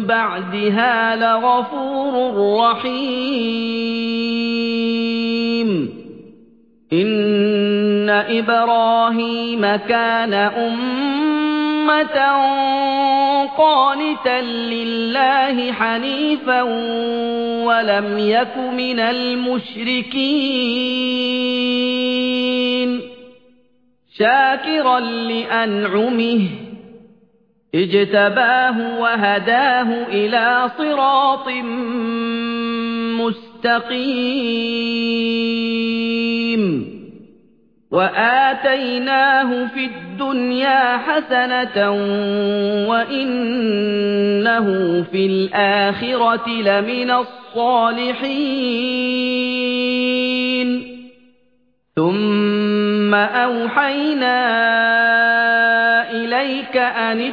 بعدها لغفور رحيم. إن إبراهيم كان أمة قانتا لله حنيفا ولم يك من المشركين. شاكرا لأنعمه اجتباه وهداه إلى صراط مستقيم. وآتيناه في الدنيا حسنة وإنه في الآخرة لمن الصالحين. ثم أوحينا إليك أن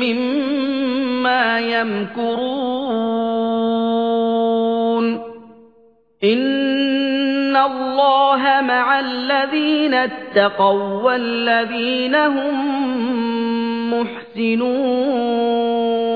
مما يمكرون. إن الله مع الذين اتقوا والذين هم محسنون.